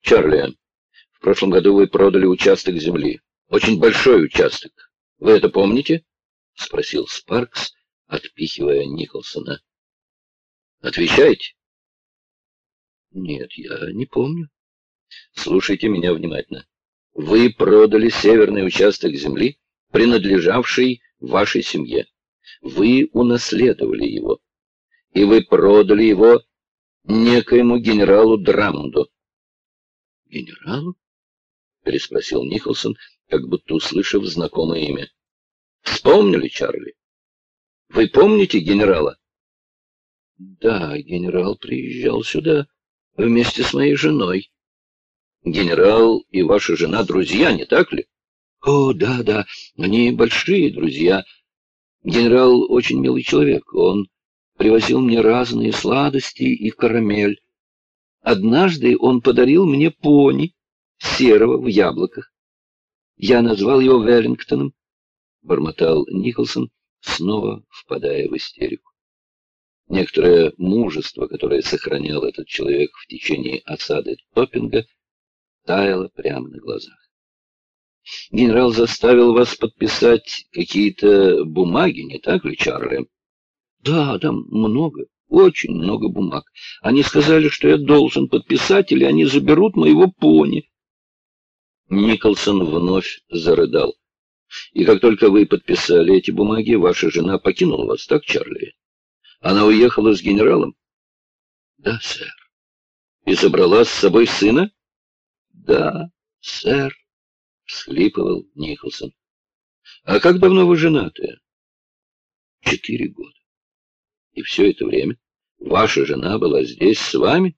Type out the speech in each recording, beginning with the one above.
Чарли, в прошлом году вы продали участок земли. Очень большой участок. Вы это помните? — спросил Спаркс, отпихивая Николсона. — Отвечайте. — Нет, я не помню. Слушайте меня внимательно. Вы продали северный участок земли, принадлежавший вашей семье. Вы унаследовали его. И вы продали его некоему генералу Драмонду. «Генералу?» — переспросил Николсон, как будто услышав знакомое имя. «Вспомнили, Чарли? Вы помните генерала?» «Да, генерал приезжал сюда вместе с моей женой». «Генерал и ваша жена друзья, не так ли?» «О, да, да, они большие друзья. Генерал очень милый человек. Он привозил мне разные сладости и карамель. Однажды он подарил мне пони, серого в яблоках. Я назвал его Веллингтоном, — бормотал Николсон, снова впадая в истерику. Некоторое мужество, которое сохранял этот человек в течение осады Топпинга, таяло прямо на глазах. Генерал заставил вас подписать какие-то бумаги, не так ли, Чарли? Да, там много. Очень много бумаг. Они сказали, что я должен подписать, или они заберут моего пони. Николсон вновь зарыдал. И как только вы подписали эти бумаги, ваша жена покинула вас, так, Чарли? Она уехала с генералом? Да, сэр. И забрала с собой сына? Да, сэр, всхлипывал Николсон. А как давно вы женаты? Четыре года. И все это время ваша жена была здесь с вами?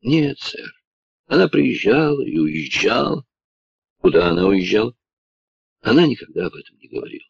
Нет, сэр. Она приезжала и уезжала. Куда она уезжала? Она никогда об этом не говорила.